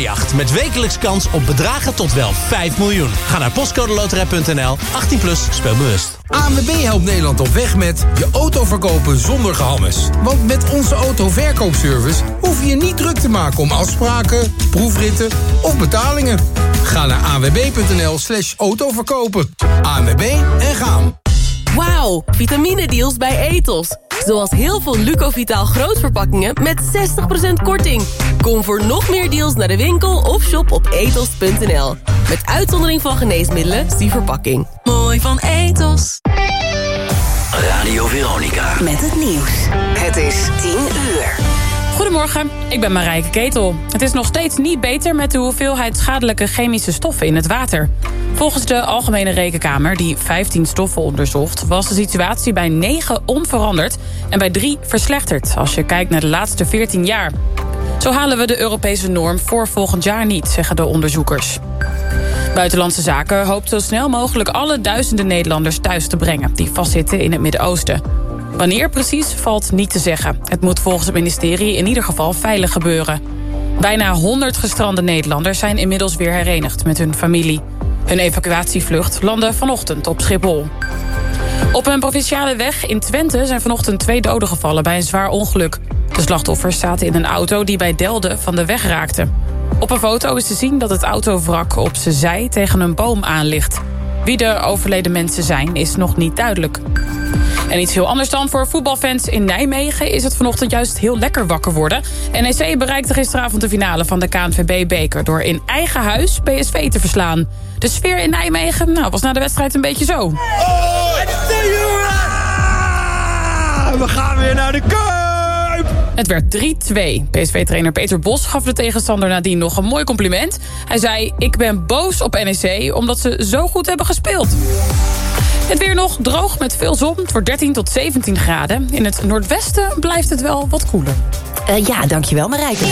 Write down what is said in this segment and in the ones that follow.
Jacht met wekelijks kans op bedragen tot wel 5 miljoen. Ga naar postcodeloterij.nl, 18 plus, speel bewust. ANWB helpt Nederland op weg met je auto verkopen zonder gehammes. Want met onze autoverkoopservice hoef je je niet druk te maken om afspraken, proefritten of betalingen. Ga naar anwb.nl slash autoverkopen. ANWB en gaan. Wauw, vitamine-deals bij Ethos. Zoals heel veel Lucovitaal grootverpakkingen met 60% korting. Kom voor nog meer deals naar de winkel of shop op ethos.nl. Met uitzondering van geneesmiddelen, zie verpakking. Mooi van Ethos. Radio Veronica. Met het nieuws. Het is 10 uur. Goedemorgen, ik ben Marijke Ketel. Het is nog steeds niet beter met de hoeveelheid schadelijke chemische stoffen in het water. Volgens de Algemene Rekenkamer, die 15 stoffen onderzocht... was de situatie bij 9 onveranderd en bij 3 verslechterd... als je kijkt naar de laatste 14 jaar. Zo halen we de Europese norm voor volgend jaar niet, zeggen de onderzoekers. Buitenlandse Zaken hoopt zo snel mogelijk alle duizenden Nederlanders thuis te brengen... die vastzitten in het Midden-Oosten. Wanneer precies valt niet te zeggen. Het moet volgens het ministerie in ieder geval veilig gebeuren. Bijna 100 gestrande Nederlanders zijn inmiddels weer herenigd met hun familie. Hun evacuatievlucht landde vanochtend op Schiphol. Op een provinciale weg in Twente zijn vanochtend twee doden gevallen bij een zwaar ongeluk. De slachtoffers zaten in een auto die bij Delden van de weg raakte. Op een foto is te zien dat het autovrak op zijn zij tegen een boom aan ligt. Wie de overleden mensen zijn, is nog niet duidelijk. En iets heel anders dan voor voetbalfans in Nijmegen... is het vanochtend juist heel lekker wakker worden. NEC bereikte gisteravond de finale van de KNVB-beker... door in eigen huis PSV te verslaan. De sfeer in Nijmegen nou, was na de wedstrijd een beetje zo. Oh, we gaan weer naar de Kuip! Het werd 3-2. PSV-trainer Peter Bos gaf de tegenstander nadien nog een mooi compliment. Hij zei, ik ben boos op NEC omdat ze zo goed hebben gespeeld. Het weer nog droog met veel zon. Wordt 13 tot 17 graden. In het noordwesten blijft het wel wat koeler. Uh, ja, dankjewel Marijke.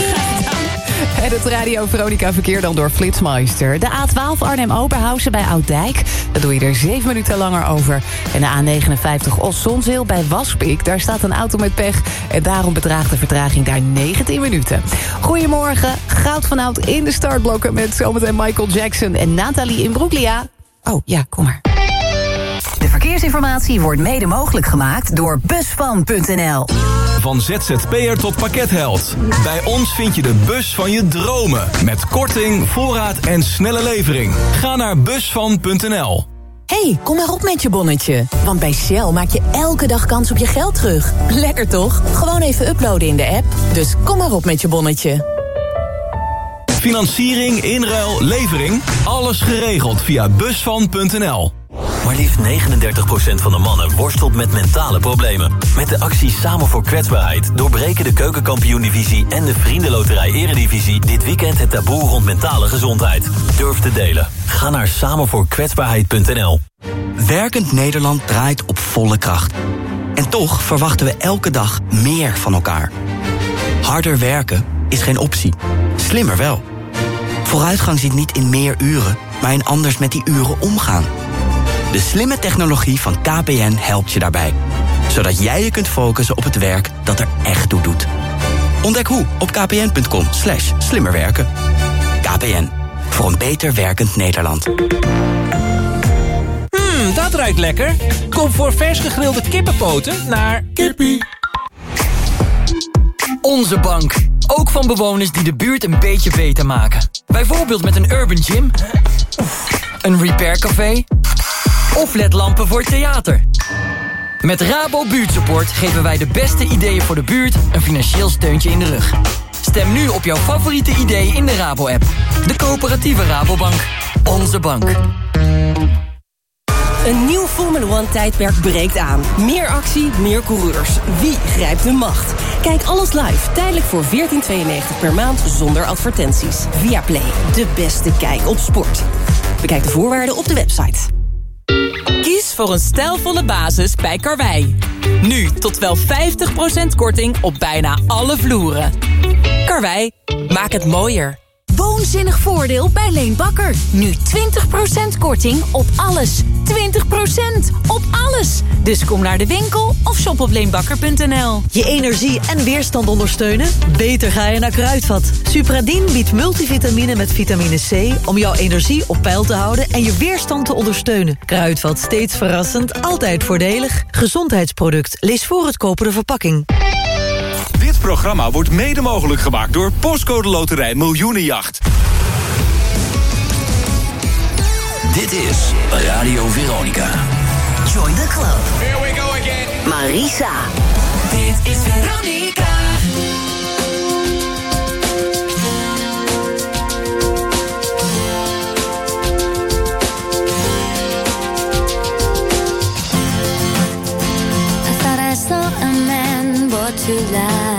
Het Radio Veronica verkeer dan door Flitsmeister. De A12 Arnhem-Oberhausen bij Ouddijk. Daar doe je er 7 minuten langer over. En de A59 Os-Zonzeel bij Waspik. Daar staat een auto met pech. En daarom bedraagt de vertraging daar 19 minuten. Goedemorgen. Goud vanavond in de startblokken... met zometeen Michael Jackson en Nathalie in Broeklia. Oh, ja, kom maar. De verkeersinformatie wordt mede mogelijk gemaakt door busvan.nl. Van ZZP'er tot pakketheld. Bij ons vind je de bus van je dromen. Met korting, voorraad en snelle levering. Ga naar busvan.nl. hey, kom maar op met je bonnetje. Want bij Shell maak je elke dag kans op je geld terug. Lekker toch? Gewoon even uploaden in de app. Dus kom maar op met je bonnetje. Financiering, inruil, levering. Alles geregeld via busvan.nl. Maar liefst 39% van de mannen worstelt met mentale problemen. Met de actie Samen voor Kwetsbaarheid doorbreken de Keukenkampioen-divisie en de Vriendenloterij Eredivisie dit weekend het taboe rond mentale gezondheid. Durf te delen. Ga naar samenvoorkwetsbaarheid.nl. Werkend Nederland draait op volle kracht. En toch verwachten we elke dag meer van elkaar. Harder werken is geen optie. Slimmer wel. Vooruitgang zit niet in meer uren, maar in anders met die uren omgaan. De slimme technologie van KPN helpt je daarbij. Zodat jij je kunt focussen op het werk dat er echt toe doet. Ontdek hoe op kpn.com slash slimmerwerken. KPN, voor een beter werkend Nederland. Mmm, dat ruikt lekker. Kom voor vers gegrilde kippenpoten naar... Kippie. Onze bank. Ook van bewoners die de buurt een beetje beter maken. Bijvoorbeeld met een urban gym. Een repaircafé of ledlampen voor theater. Met Rabo Buurtsupport geven wij de beste ideeën voor de buurt een financieel steuntje in de rug. Stem nu op jouw favoriete idee in de Rabo-app. De coöperatieve Rabobank. Onze bank. Een nieuw Formula One tijdperk breekt aan. Meer actie, meer coureurs. Wie grijpt de macht? Kijk alles live, tijdelijk voor 14,92 per maand zonder advertenties. Via Play, de beste kijk op sport. Bekijk de voorwaarden op de website. Kies voor een stijlvolle basis bij Karwei. Nu tot wel 50% korting op bijna alle vloeren. Karwei, maak het mooier. Woonzinnig voordeel bij Leen Bakker. Nu 20% korting op alles. 20% op alles. Dus kom naar de winkel of shop op leenbakker.nl. Je energie en weerstand ondersteunen? Beter ga je naar Kruidvat. Supradin biedt multivitamine met vitamine C... om jouw energie op peil te houden en je weerstand te ondersteunen. Kruidvat, steeds verrassend, altijd voordelig. Gezondheidsproduct. Lees voor het kopen de verpakking. Dit programma wordt mede mogelijk gemaakt door Postcode Loterij Miljoenenjacht. Dit is Radio Veronica. Join the club. Here we go again. Marisa. Dit is Veronica. I thought I saw a man brought to life.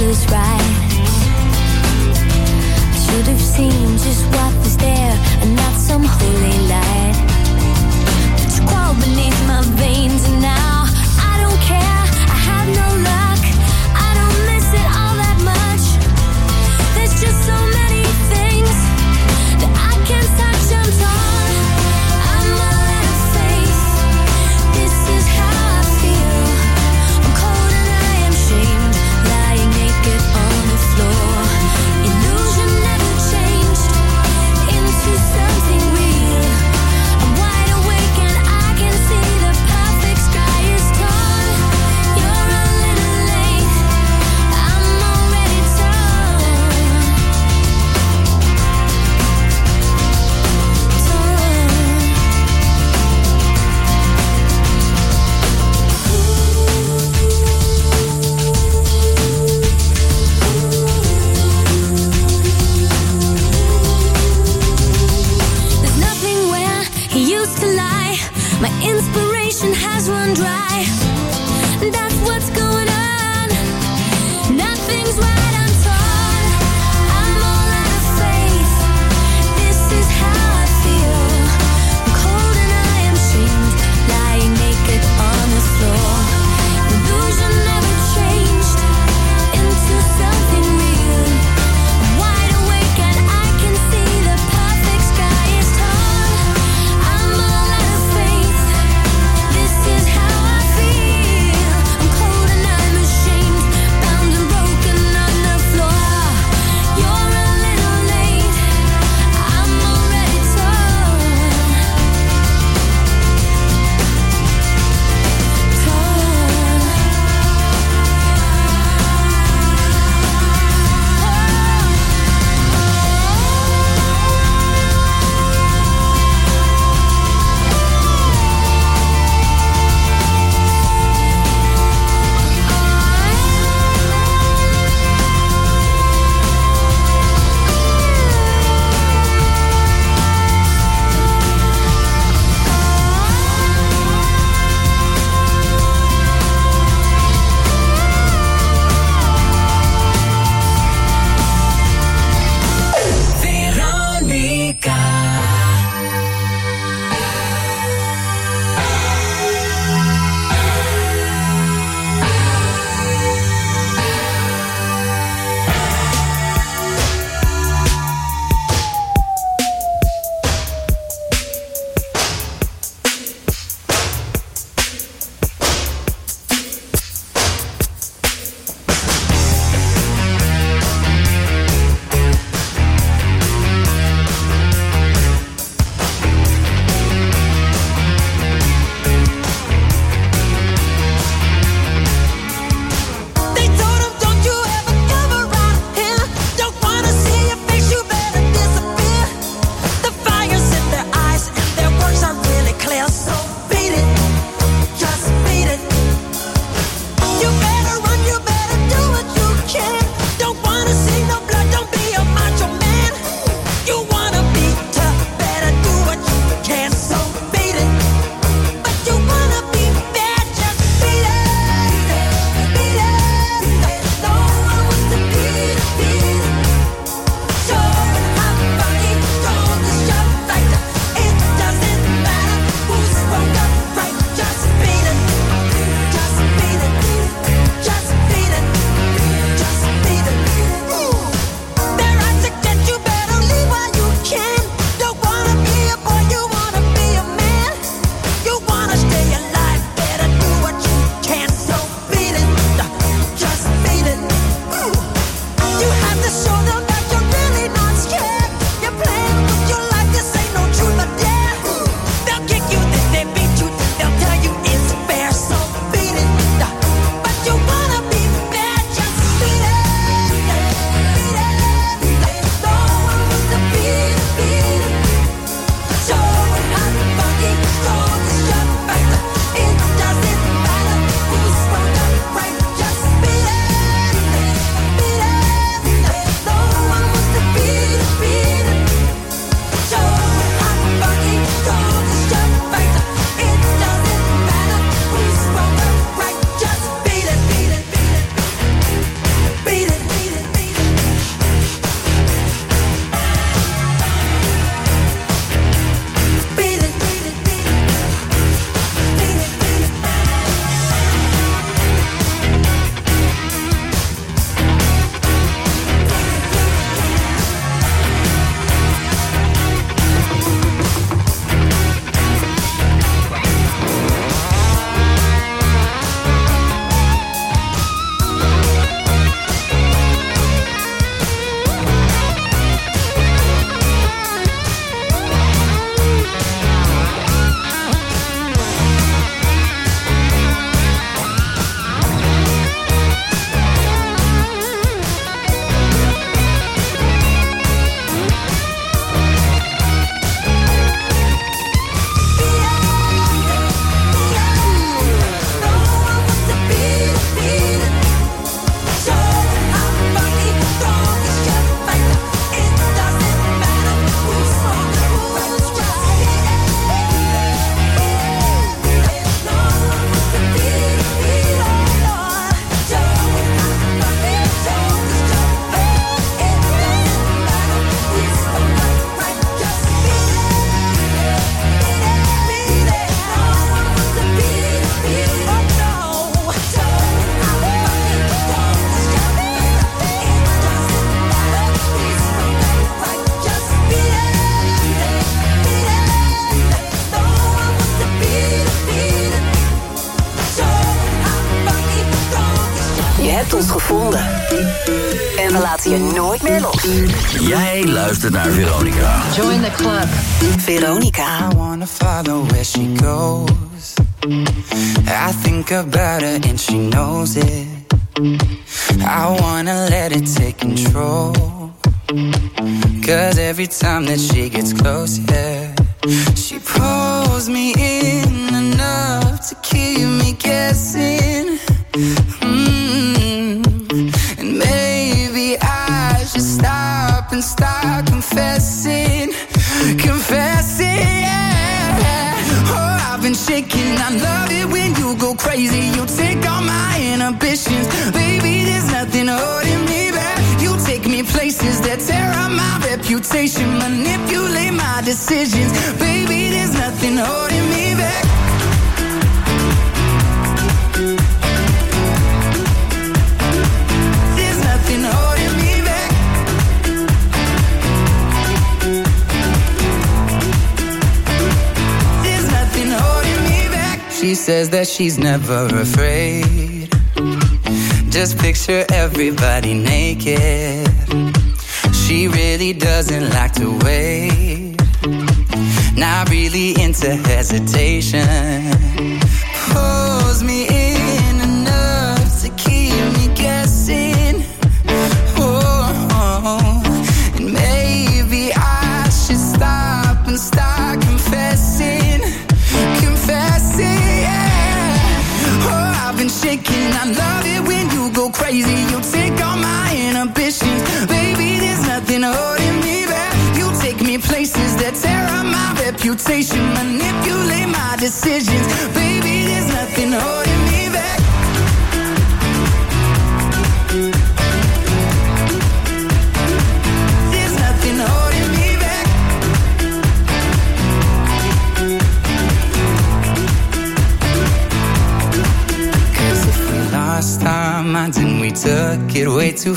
Teller's right. I should have seen just what was there and not some holy light. Jij luistert naar Veronica. Join the club. Veronica. I wanna follow where she goes. I think about her and she knows it. I wanna let it take control. Cause every time that she gets close, yeah, she pulls me in enough to keep me guessing. Tear up my reputation, manipulate my decisions, baby. There's nothing holding me back. There's nothing holding me back. There's nothing holding me back. She says that she's never afraid. Just picture everybody naked. She really doesn't like to wait. Not really into hesitation. Pulls me in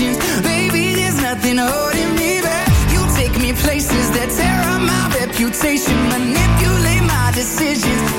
inhibitions, baby. There's nothing holding me back. You take me places that tear up my reputation, manipulate my decisions,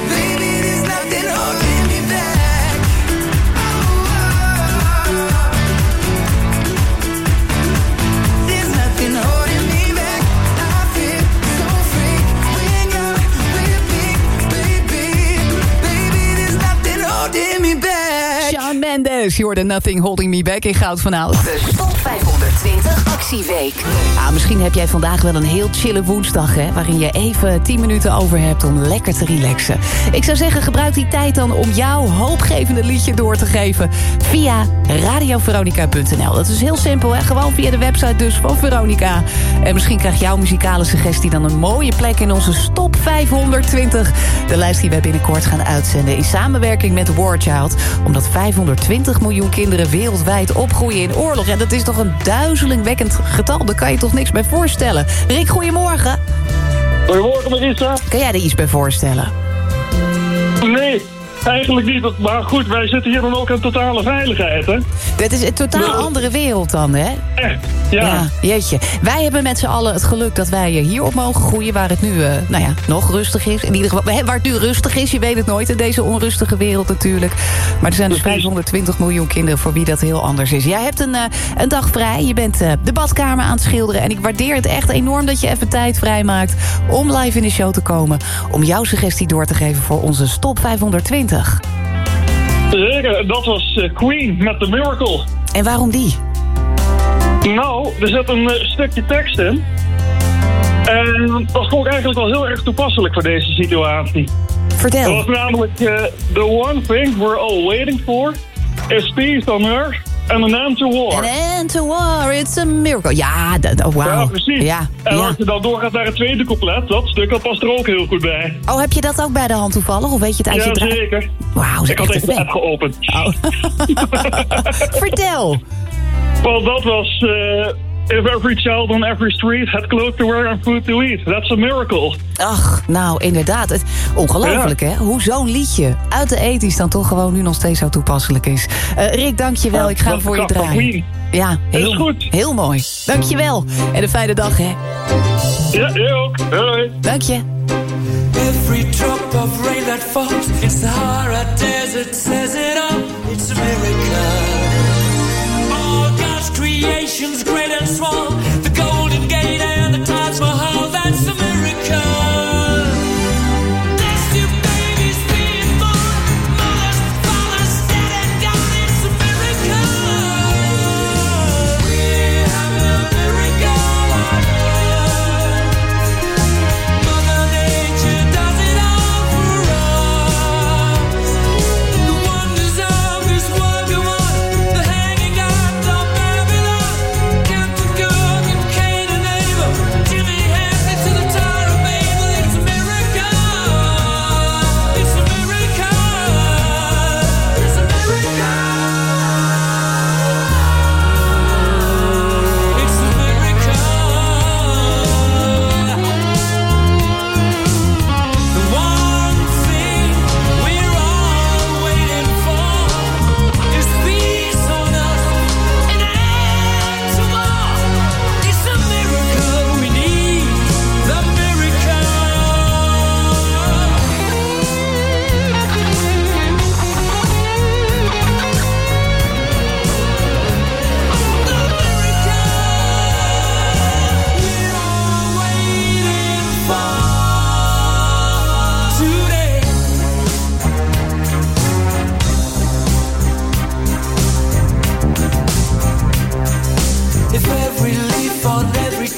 Je hoorde Nothing Holding Me Back in Goud van Oud. De Top 520 Actieweek. Ah, misschien heb jij vandaag wel een heel chille woensdag... Hè, waarin je even 10 minuten over hebt om lekker te relaxen. Ik zou zeggen, gebruik die tijd dan om jouw hoopgevende liedje door te geven... via radioveronica.nl. Dat is heel simpel, hè? gewoon via de website dus van Veronica. En misschien krijgt jouw muzikale suggestie dan een mooie plek... in onze Stop 520. De lijst die wij binnenkort gaan uitzenden... in samenwerking met Warchild. Omdat 520 miljoen kinderen wereldwijd opgroeien in oorlog. En dat is toch een duizelingwekkend getal. Daar kan je toch niks bij voorstellen. Rick, goedemorgen. Goedemorgen, Marissa. Kan jij er iets bij voorstellen? Nee, eigenlijk niet. Maar goed, wij zitten hier dan ook in totale veiligheid, hè? Dit is een totaal Ja. andere wereld dan, hè? Echt, ja. jeetje. Wij hebben met z'n allen het geluk dat wij hier op mogen groeien... waar het nu, eh, nou ja, nog rustig is. In ieder geval, waar het nu rustig is, je weet het nooit... in deze onrustige wereld natuurlijk. Maar er zijn dus 520 miljoen kinderen voor wie dat heel anders is. Jij hebt een, eh, een dag vrij, je bent eh, de badkamer aan het schilderen... en ik waardeer het echt enorm dat je even tijd vrijmaakt... om live in de show te komen... om jouw suggestie door te geven voor onze Stop 520. Zeker, dat was eh, Queen met The Miracle. En waarom die? Nou, er zit een eh, stukje tekst in. En dat vond ik eigenlijk wel heel erg toepasselijk voor deze situatie. Vertel. Dat was namelijk... eh, The one thing we're all waiting for is peace on earth And an end to war. An end to war, it's a miracle. Ja, dat- oh, wauw. Ja, precies. Ja, en ja. als je dan doorgaat naar het tweede couplet, dat stuk dat past er ook heel goed bij. Oh, heb je dat ook bij de hand toevallig? Of weet je het uit je Ja, zeker. Wauw, Ik had even de app geopend. Vertel. Wel, dat was... eh, If every child on every street had clothes to wear and food to eat. That's a miracle. Ach, nou inderdaad. Het, ongelooflijk hè, hoe zo'n liedje uit de ethisch dan toch gewoon nu nog steeds zo toepasselijk is. Eh, Rick, dankjewel. Ik ga voor je draaien. Ja, heel, goed. heel mooi. Dankjewel. En een fijne dag hè. Ja, jij ook. Hoi. Dank je. Every drop of rain that falls in Sahara Desert says it all. It's a miracle. Creations, great and small.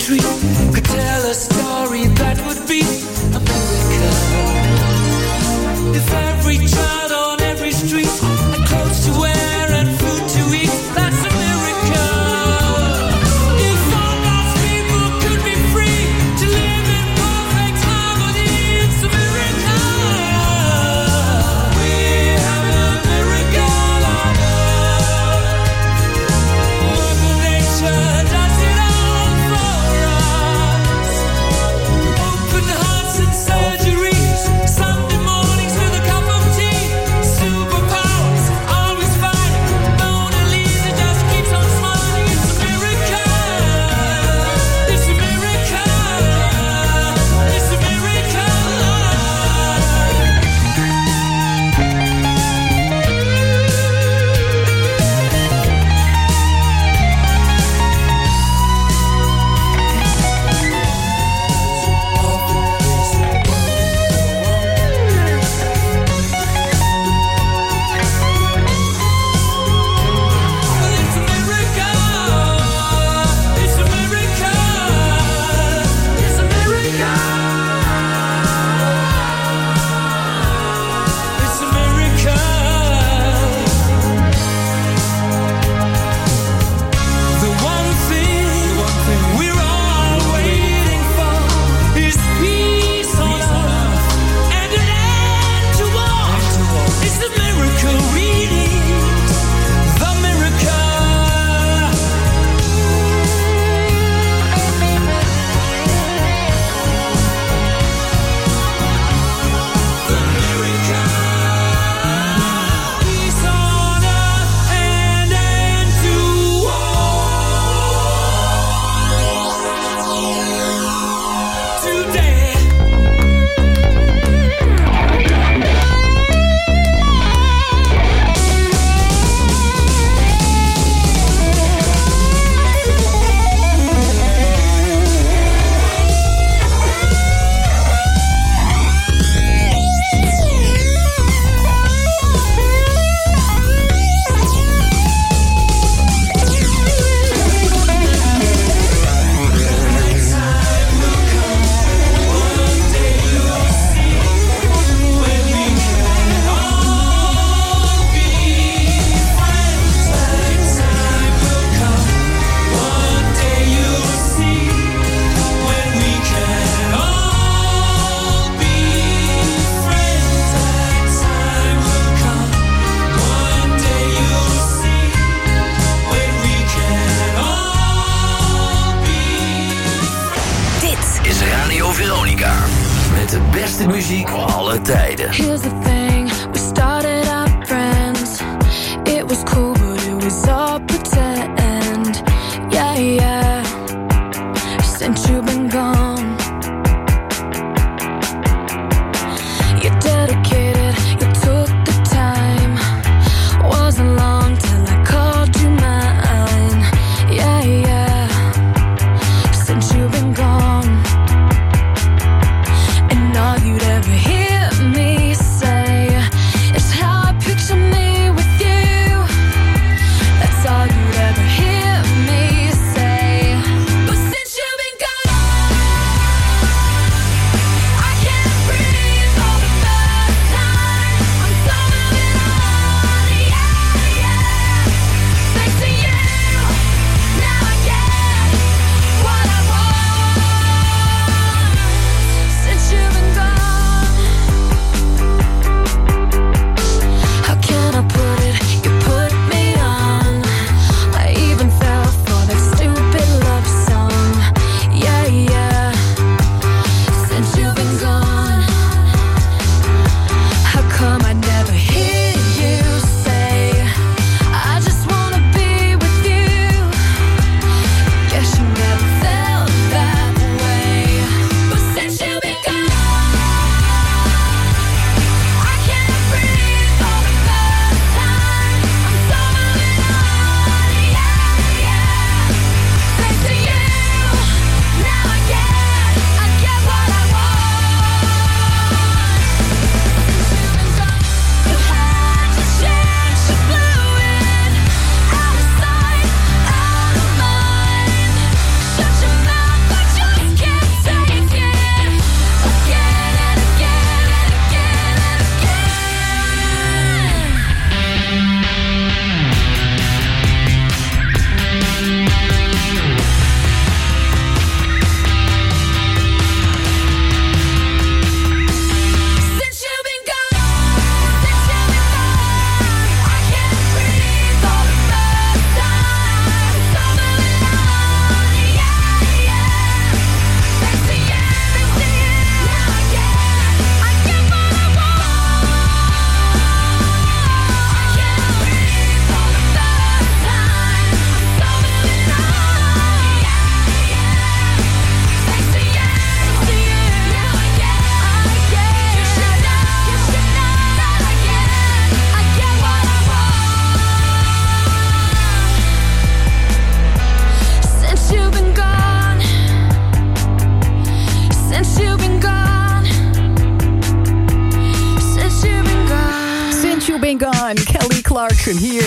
tree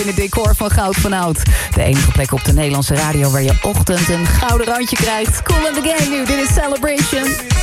in decor van Goud van Oud. De enige plek op de Nederlandse radio waar je ochtend een gouden randje krijgt. Cool in the game nu, dit is Celebration.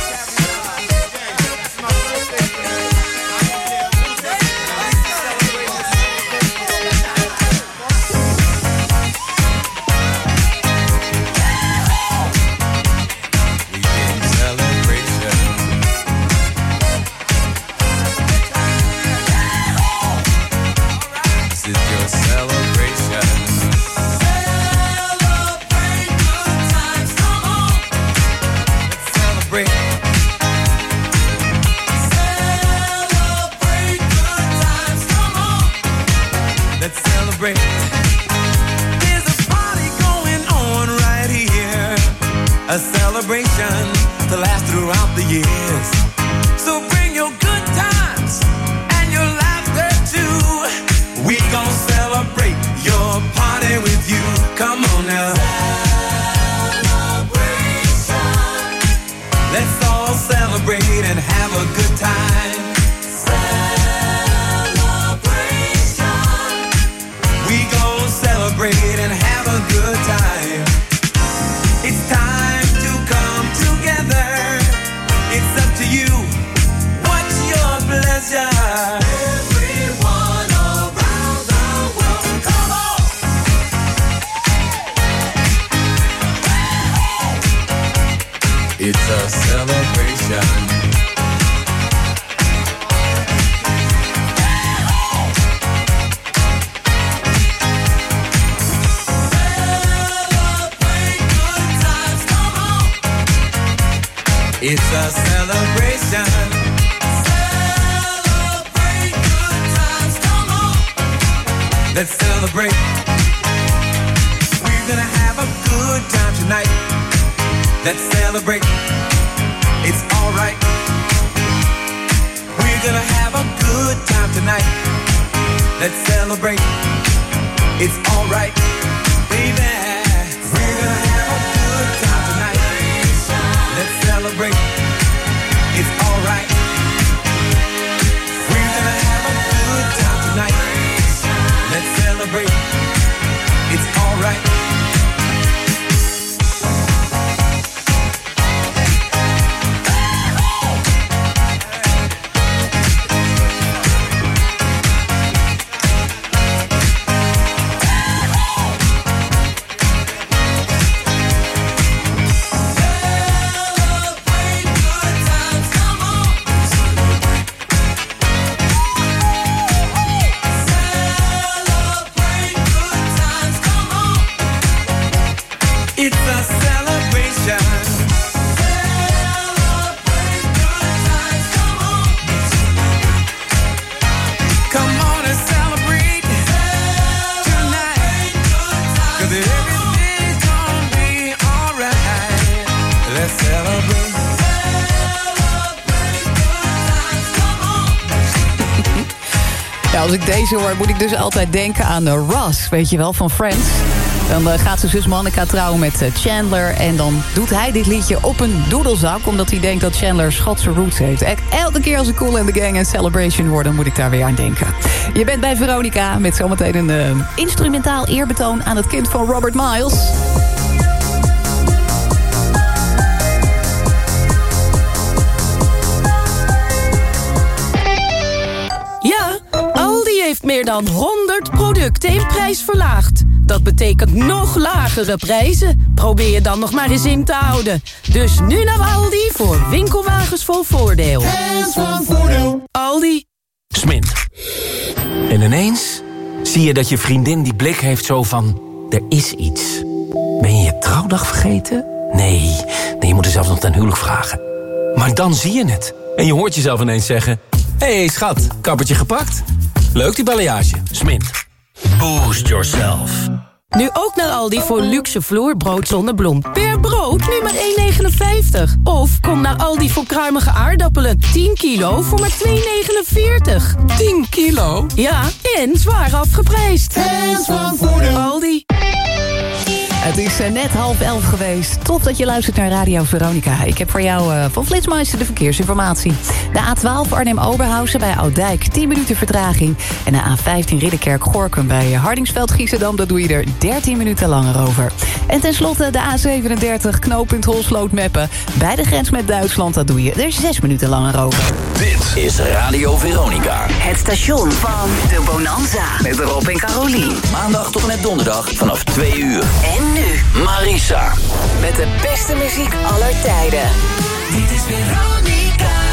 Als ik deze hoor, moet ik dus altijd denken aan de Ross, weet je wel, van Friends. Dan eh, gaat zijn zus Monica trouwen met eh, Chandler... en dan doet hij dit liedje op een doedelzak... omdat hij denkt dat Chandler Schotse roots heeft. Elke keer als ik Cool in the Gang en Celebration hoor... dan moet ik daar weer aan denken. Je bent bij Veronica met zometeen een eh, instrumentaal eerbetoon... aan het kind van Robert Miles. Meer dan 100 producten in prijs verlaagd. Dat betekent nog lagere prijzen. Probeer je dan nog maar eens in te houden. Dus nu naar Aldi voor winkelwagens vol voordeel. Van voordeel. Aldi. Smint. En ineens zie je dat je vriendin die blik heeft zo van... er is iets. Ben je je trouwdag vergeten? Nee, nee je moet er zelfs nog ten huwelijk vragen. Maar dan zie je het. En je hoort jezelf ineens zeggen... Hé hey, schat, kappertje gepakt? Leuk die balayage. Smint. Boost yourself. Nu ook naar Aldi voor luxe vloerbrood zonder bloem. Per brood nu maar 1,59. Of kom naar Aldi voor kruimige aardappelen. 10 kilo voor maar 2,49. 10 kilo? Ja, en zwaar afgeprijsd. Hands van voordeel. Aldi. Het is eh, net half elf geweest. Tof dat je luistert naar Radio Veronica. Ik heb voor jou uh, van Flitsmeister de verkeersinformatie. De A12 Arnhem-Oberhausen bij Oudijk, 10 minuten vertraging. En de A15 Ridderkerk-Gorkum bij Hardingsveld-Giessendam... daar doe je er 13 minuten langer over. En tenslotte de A37 knooppunt Holsloot-Meppen... bij de grens met Duitsland, daar doe je er 6 minuten langer over. Dit is Radio Veronica. Het station van de Bonanza. Met Rob en Carolien. Maandag tot en met donderdag vanaf 2 uur. En nu Marisa. met de beste muziek aller tijden. Dit is Veronica.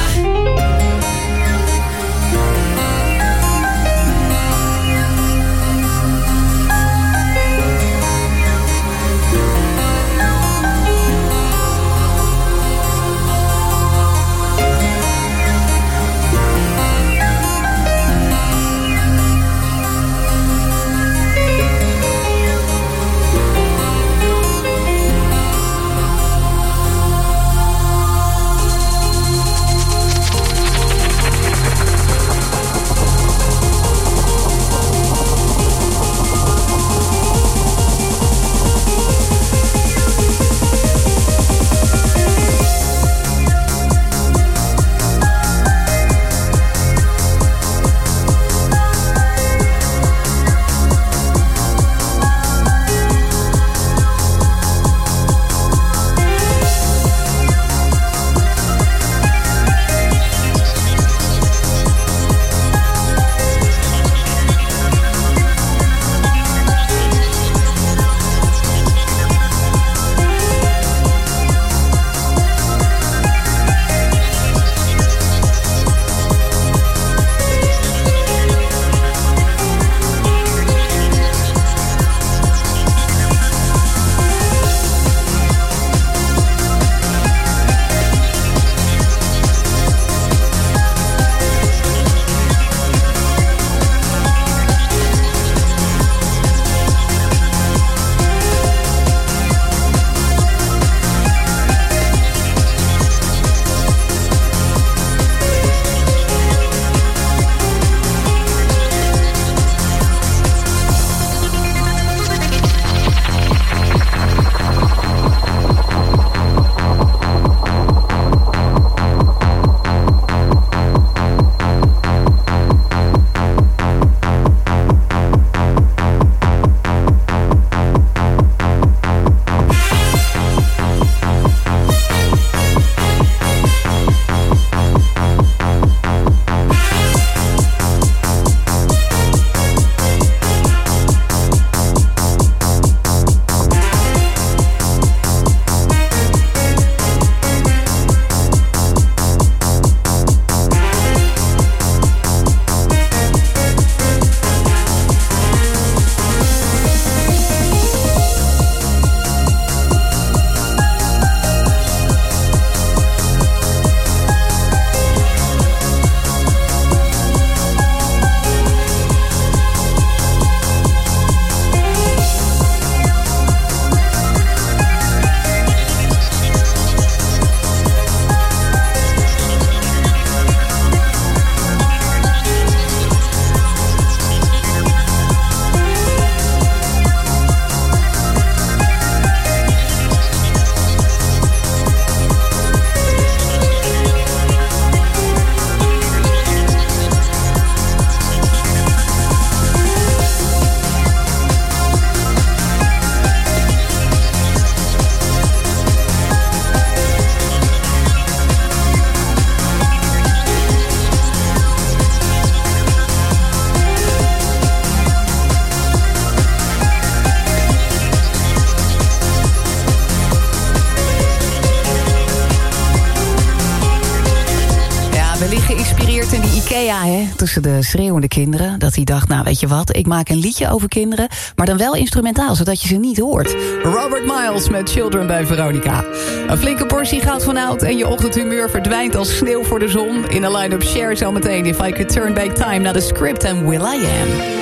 Tussen de schreeuwende kinderen. Dat hij dacht, nou weet je wat, ik maak een liedje over kinderen... maar dan wel instrumentaal, zodat je ze niet hoort. Robert Miles met Children bij Veronica. Een flinke portie gaat vanuit en je ochtendhumeur verdwijnt als sneeuw voor de zon. In een line-up share zometeen If I Could Turn Back Time... naar de script en Will I Am.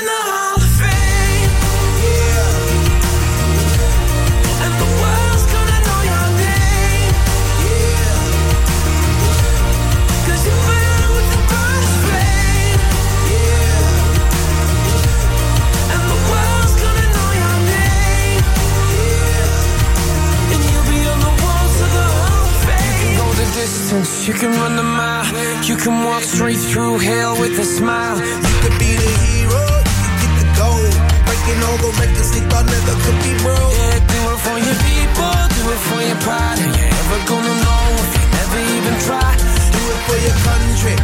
Distance, you can run the mile. You can walk straight through hell with a smile. You could be the hero, you could get the gold. Breaking all the records they thought never could be broke. Yeah, do it for your people, do it for your pride. Are you ever gonna know if you never even try? Do it for your country,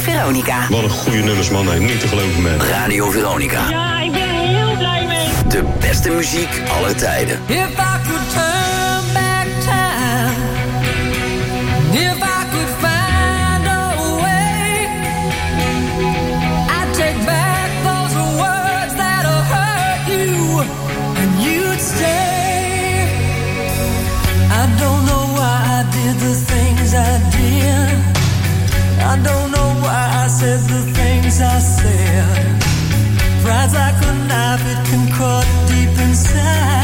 Radio Veronica. Wat een goede nummers, man. Nee, niet te geloven, man. Radio Veronica. Ja, ik ben er heel blij mee. De beste muziek aller tijden. If I could turn back time, if I could find a way, I'd take back those words that hurt you, and you'd stay. I don't know why I did the things I did. I don't know said the things I said. Pride's like a knife, it can cut deep inside.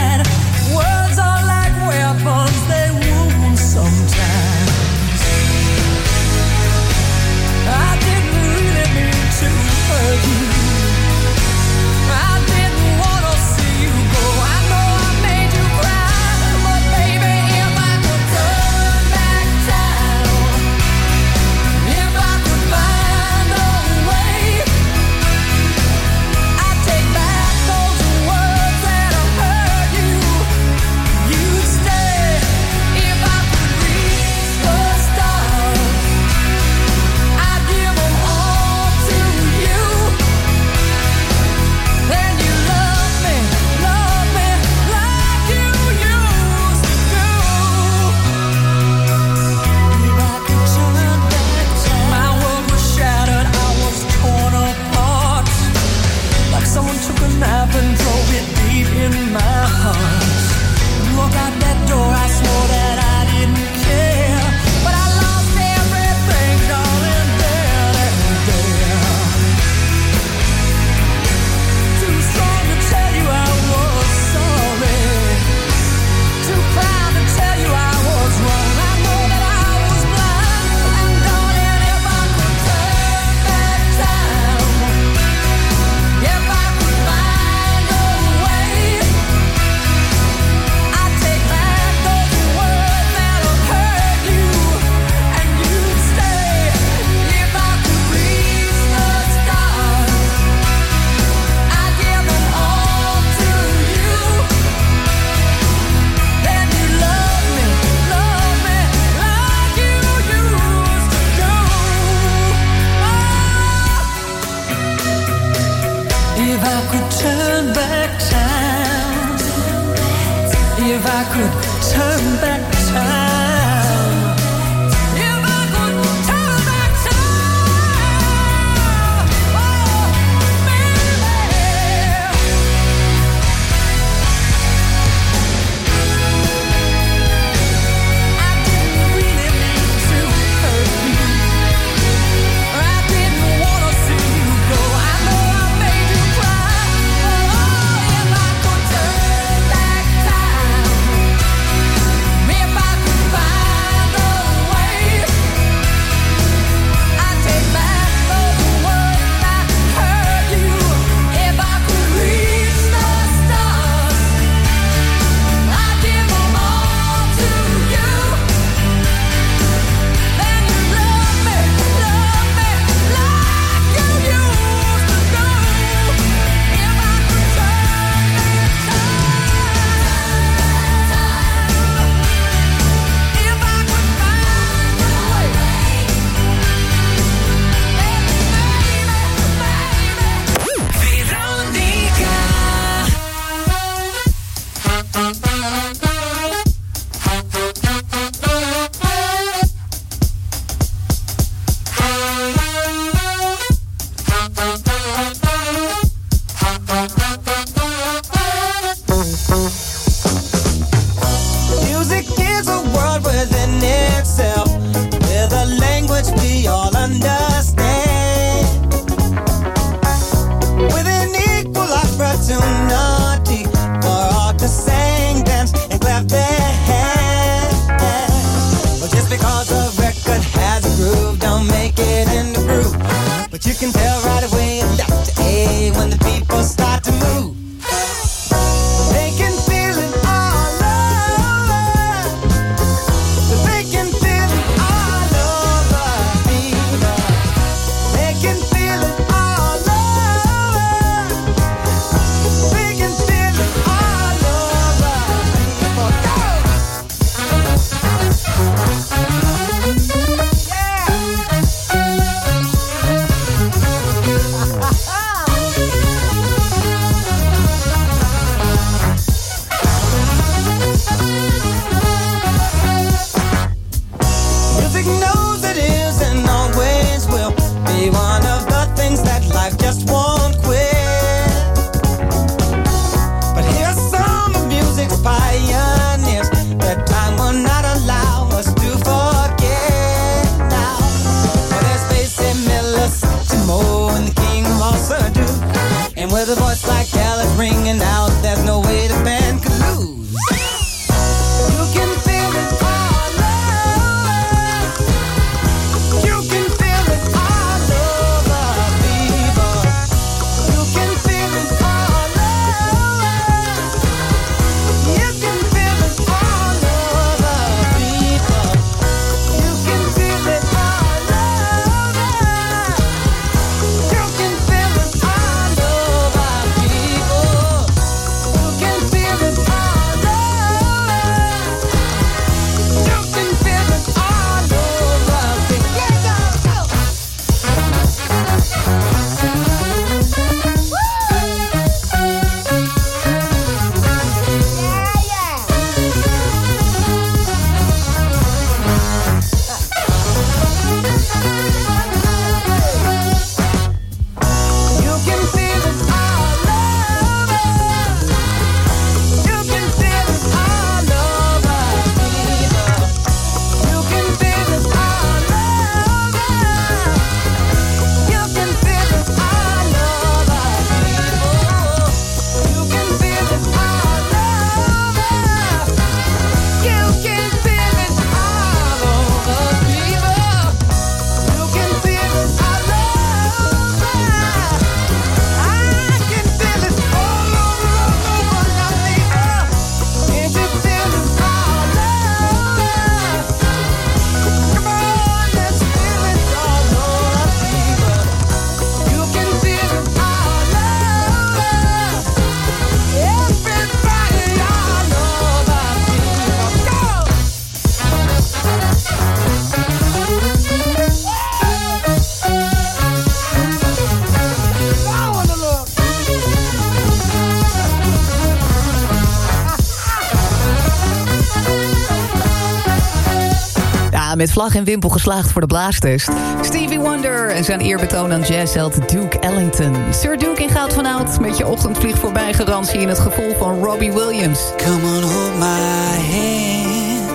Met vlag en wimpel geslaagd voor de blaastest. Stevie Wonder en zijn eerbetoon aan jazzheld Duke Ellington. Sir Duke in goud van oud met je ochtendvlieg voorbij garantie... in het gevoel van Robbie Williams. Come on, hold my hand.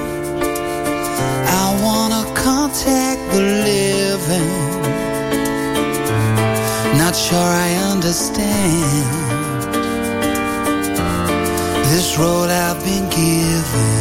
I wanna contact the living. Not sure I understand this road I've been given.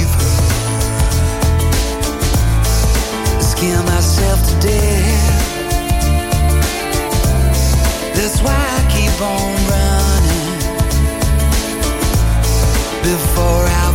Scare myself to death. That's why I keep on running before I've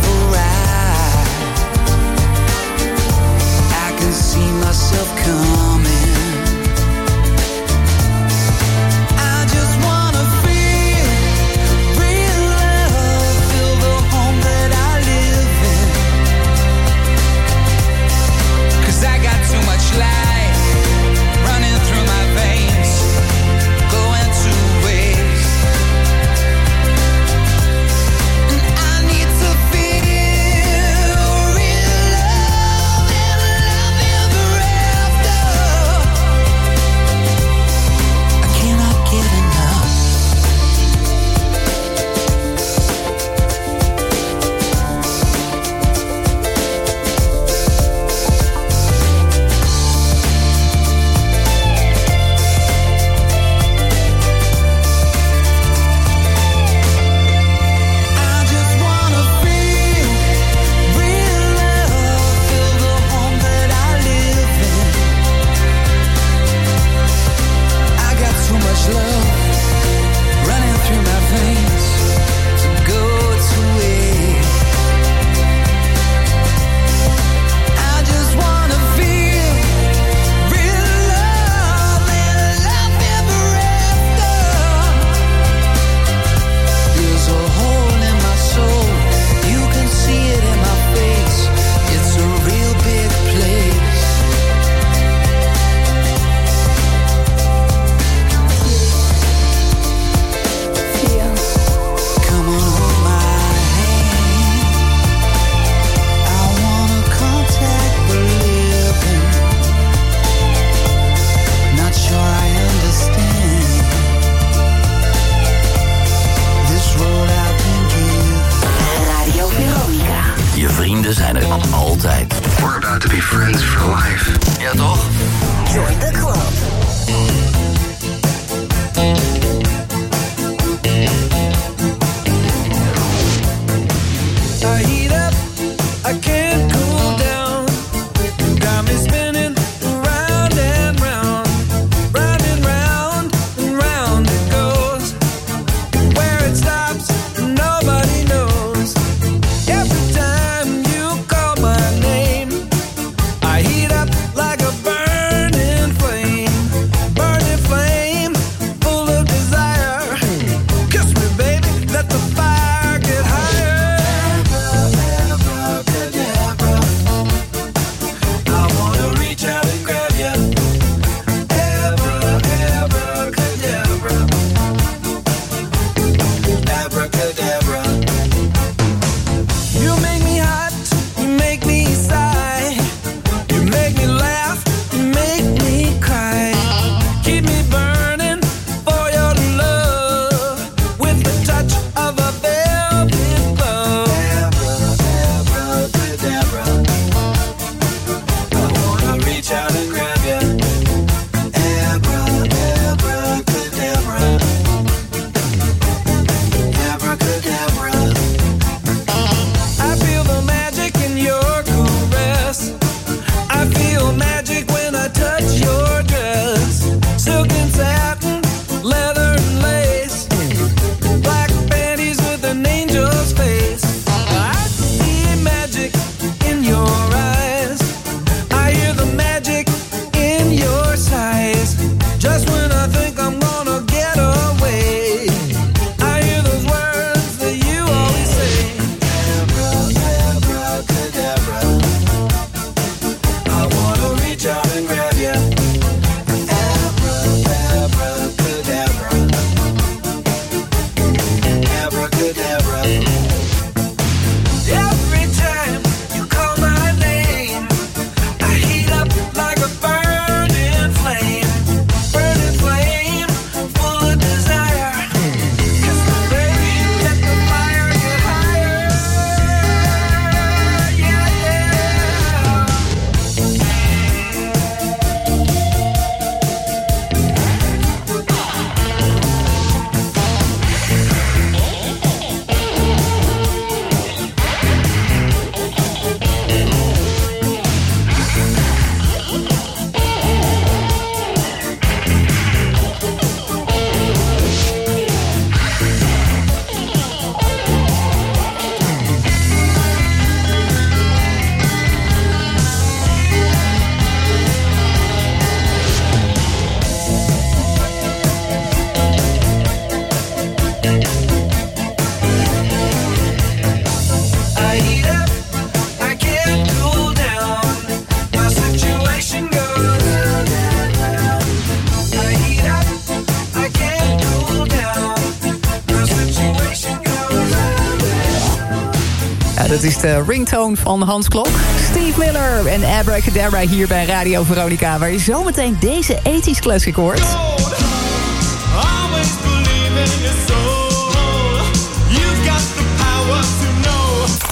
de ringtone van Hans Klok. Steve Miller en Abracadabra hier bij Radio Veronica... waar je zometeen deze 80s classic hoort.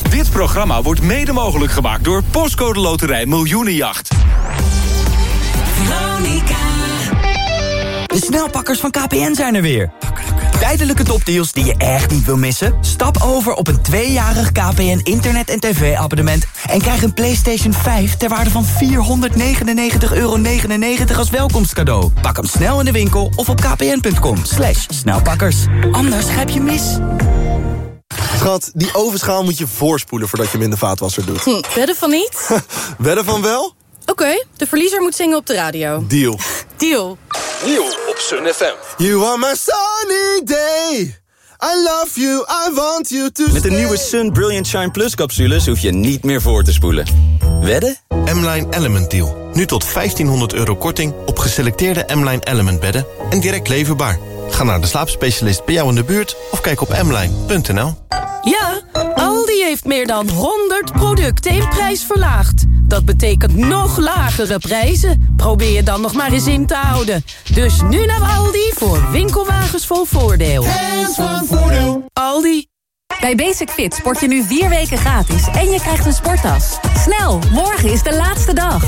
Dit programma wordt mede mogelijk gemaakt door Postcode Loterij Miljoenenjacht. De snelpakkers van KPN zijn er weer. Tijdelijke topdeals die je echt niet wil missen? Stap over op een tweejarig KPN internet- en tv-abonnement... en krijg een PlayStation 5 ter waarde van 499,99 euro als welkomstcadeau. Pak hem snel in de winkel of op kpn.com. Slash snelpakkers. Anders grijp je mis. Schat, die ovenschaal moet je voorspoelen voordat je hem in de vaatwasser doet. Hm, wedden van niet? Wedden van wel? Oké, de verliezer moet zingen op de radio. Deal. Deal. Nieuw op Sun FM. You are my sunny day. I love you, I want you to Met de nieuwe Sun Brilliant Shine Plus capsules hoef je niet meer voor te spoelen. Wedden? M-Line Element Deal. Nu tot 1500 euro korting op geselecteerde M-Line Element bedden en direct leverbaar. Ga naar de slaapspecialist bij jou in de buurt of kijk op mline.nl. Ja, Aldi heeft meer dan 100 producten in prijs verlaagd. Dat betekent nog lagere prijzen. Probeer je dan nog maar eens in te houden. Dus nu naar Aldi voor winkelwagens vol voordeel. Hands van voordeel. Aldi. Bij Basic Fit sport je nu vier weken gratis en je krijgt een sporttas. Snel, morgen is de laatste dag.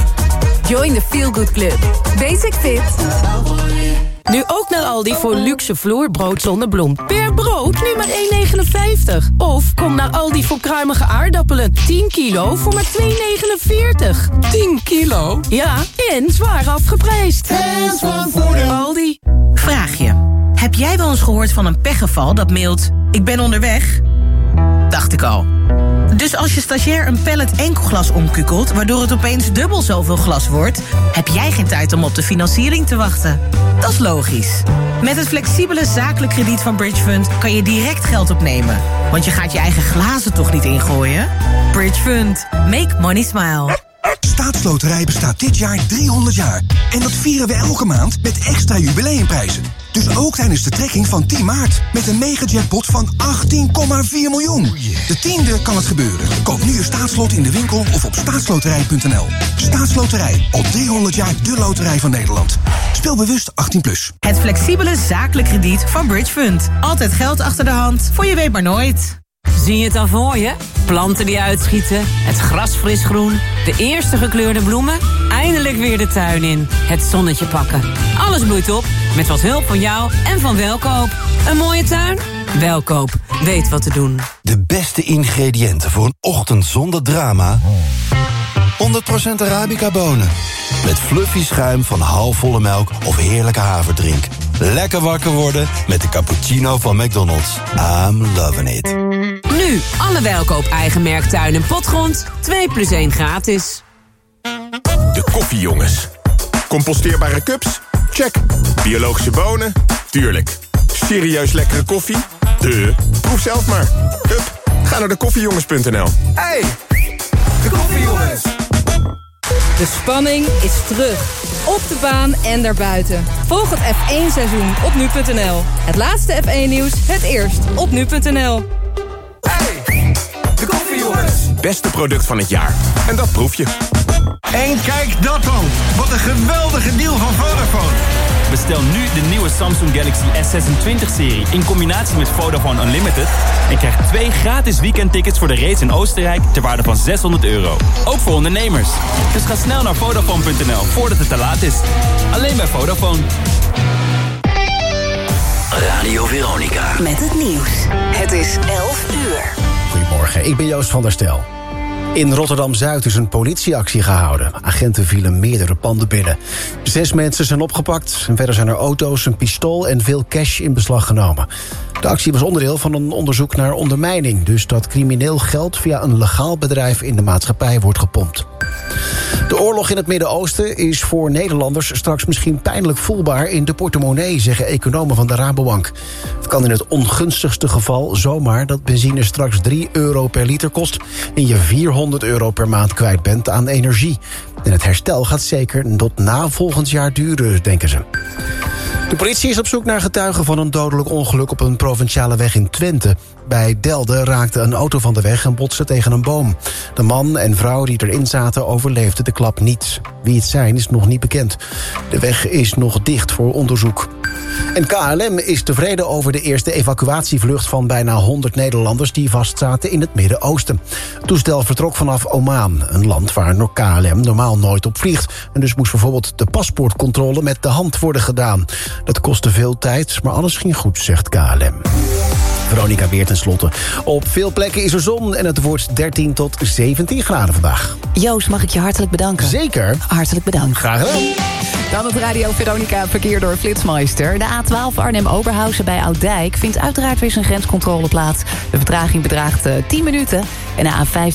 Join the Feel Good Club. Basic Fit. Nu ook naar Aldi voor luxe vloerbrood zonder bloem. Per brood nu maar 1,59. Of kom naar Aldi voor kruimige aardappelen. 10 kilo voor maar 2,49. 10 kilo? Ja, en zwaar afgeprijsd. Hands van voordeel. Aldi. Vraag je. Heb jij wel eens gehoord van een pechgeval dat mailt... ik ben onderweg? Dacht ik al. Dus als je stagiair een pallet enkelglas omkukelt... waardoor het opeens dubbel zoveel glas wordt... heb jij geen tijd om op de financiering te wachten. Dat is logisch. Met het flexibele zakelijk krediet van Bridge Fund... kan je direct geld opnemen. Want je gaat je eigen glazen toch niet ingooien? Bridge Fund. Make money smile. Staatsloterij bestaat dit jaar 300 jaar. En dat vieren we elke maand met extra jubileumprijzen. Dus ook tijdens de trekking van 10 maart. Met een mega-jackpot van 18,4 miljoen. De tiende kan het gebeuren. Koop nu je staatslot in de winkel of op staatsloterij.nl. Staatsloterij. Al 300 jaar de loterij van Nederland. Speel bewust 18+. Plus. Het flexibele zakelijk krediet van Bridge Fund. Altijd geld achter de hand, voor je weet maar nooit. Zie je het al voor je? Planten die uitschieten, het gras fris groen, de eerste gekleurde bloemen, eindelijk weer de tuin in, het zonnetje pakken. Alles bloeit op, met wat hulp van jou en van Welkoop. Een mooie tuin? Welkoop, weet wat te doen. De beste ingrediënten voor een ochtend zonder drama... 100% Arabica bonen. Met fluffy schuim van halfvolle melk of heerlijke haverdrink. Lekker wakker worden met de cappuccino van McDonald's. I'm loving it. Nu, alle Welkoop eigen merk tuin en potgrond, 2 plus 1 gratis. De koffiejongens. Composteerbare cups? Check. Biologische bonen? Tuurlijk. Serieus lekkere koffie? De. Proef zelf maar. Hup, ga naar de koffiejongens.nl. Hey, de koffiejongens. De spanning is terug. Op de baan en daarbuiten. Volg het F1-seizoen op nu.nl. Het laatste F1-nieuws, het eerst op nu.nl. De koffiejongens. Beste product van het jaar. En dat proef je. En kijk dat dan. Wat een geweldige deal van Vodafone. Bestel nu de nieuwe Samsung Galaxy S26-serie in combinatie met Vodafone Unlimited... en krijg twee gratis weekendtickets voor de race in Oostenrijk ter waarde van 600 euro. Ook voor ondernemers. Dus ga snel naar Vodafone.nl voordat het te laat is. Alleen bij Vodafone. Radio Veronica. Met het nieuws. Het is 11 uur. Goedemorgen, ik ben Joost van der Stel. In Rotterdam-Zuid is een politieactie gehouden. Agenten vielen meerdere panden binnen. Zes mensen zijn opgepakt. Verder zijn er auto's, een pistool en veel cash in beslag genomen. De actie was onderdeel van een onderzoek naar ondermijning. Dus dat crimineel geld via een legaal bedrijf in de maatschappij wordt gepompt. De oorlog in het Midden-Oosten is voor Nederlanders straks misschien pijnlijk voelbaar in de portemonnee, zeggen economen van de Rabobank. Het kan in het ongunstigste geval zomaar dat benzine straks 3 euro per liter kost en je 400 euro per maand kwijt bent aan energie. En het herstel gaat zeker tot na volgend jaar duren, denken ze. De politie is op zoek naar getuigen van een dodelijk ongeluk... op een provinciale weg in Twente. Bij Delden raakte een auto van de weg en botste tegen een boom. De man en vrouw die erin zaten overleefden de klap niet. Wie het zijn is nog niet bekend. De weg is nog dicht voor onderzoek. En KLM is tevreden over de eerste evacuatievlucht... van bijna 100 Nederlanders die vastzaten in het Midden-Oosten. Het toestel vertrok vanaf Oman, een land waar KLM normaal nooit op vliegt. En dus moest bijvoorbeeld de paspoortcontrole met de hand worden gedaan. Dat kostte veel tijd, maar alles ging goed, zegt KLM. Veronica weer tenslotte. Op veel plekken is er zon en het wordt 13 tot 17 graden vandaag. Joost, mag ik je hartelijk bedanken? Zeker. Hartelijk bedankt. Graag gedaan. Dan het Radio Veronica verkeer door Flitsmeister. De A12 Arnhem-Oberhausen bij Ouddijk vindt uiteraard weer zijn grenscontrole plaats. De vertraging bedraagt 10 minuten. En de A15